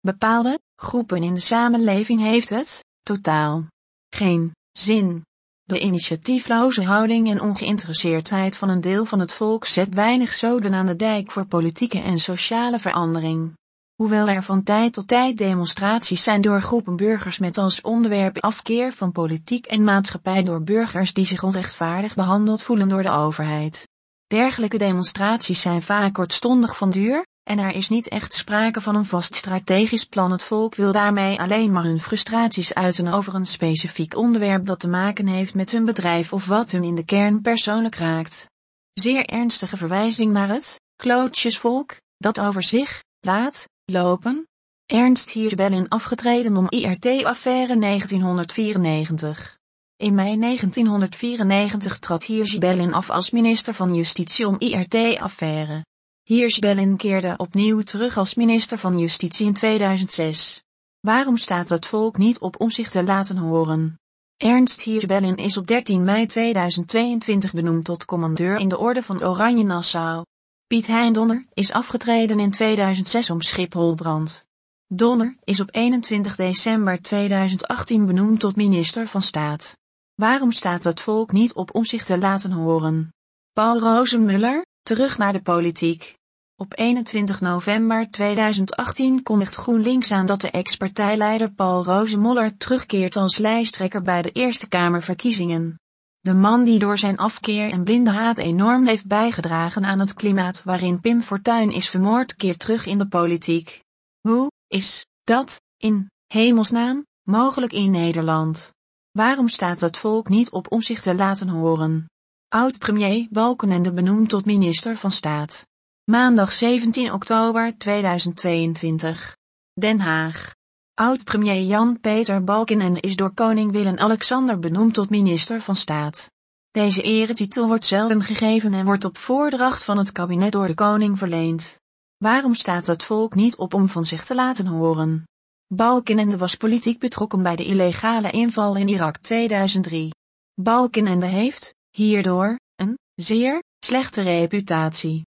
bepaalde groepen in de samenleving heeft het totaal geen zin. De initiatiefloze houding en ongeïnteresseerdheid van een deel van het volk zet weinig zoden aan de dijk voor politieke en sociale verandering. Hoewel er van tijd tot tijd demonstraties zijn door groepen burgers met als onderwerp afkeer van politiek en maatschappij door burgers die zich onrechtvaardig behandeld voelen door de overheid. Dergelijke demonstraties zijn vaak kortstondig van duur, en er is niet echt sprake van een vast strategisch plan. Het volk wil daarmee alleen maar hun frustraties uiten over een specifiek onderwerp dat te maken heeft met hun bedrijf of wat hun in de kern persoonlijk raakt. Zeer ernstige verwijzing naar het klootjesvolk, dat over zich laat lopen. Ernst Hierbellen afgetreden om IRT-affaire 1994. In mei 1994 trad Hirschbellen af als minister van Justitie om IRT-affaire. Hirschbellen keerde opnieuw terug als minister van Justitie in 2006. Waarom staat het volk niet op om zich te laten horen? Ernst Hirschbellen is op 13 mei 2022 benoemd tot commandeur in de Orde van Oranje Nassau. Piet Hein Donner is afgetreden in 2006 om Schipholbrand. Donner is op 21 december 2018 benoemd tot minister van Staat. Waarom staat het volk niet op om zich te laten horen? Paul Rozenmuller, terug naar de politiek. Op 21 november 2018 kondigt GroenLinks aan dat de ex-partijleider Paul Rozenmuller terugkeert als lijsttrekker bij de Eerste Kamerverkiezingen. De man die door zijn afkeer en blinde haat enorm heeft bijgedragen aan het klimaat waarin Pim Fortuyn is vermoord keert terug in de politiek. Hoe is dat, in hemelsnaam, mogelijk in Nederland? Waarom staat het volk niet op om zich te laten horen? Oud-premier Balkenende benoemd tot minister van Staat. Maandag 17 oktober 2022. Den Haag. Oud-premier Jan-Peter Balkenende is door koning Willem-Alexander benoemd tot minister van Staat. Deze eretitel wordt zelden gegeven en wordt op voordracht van het kabinet door de koning verleend. Waarom staat het volk niet op om van zich te laten horen? Balkenende was politiek betrokken bij de illegale inval in Irak 2003. Balkenende heeft, hierdoor, een zeer slechte reputatie.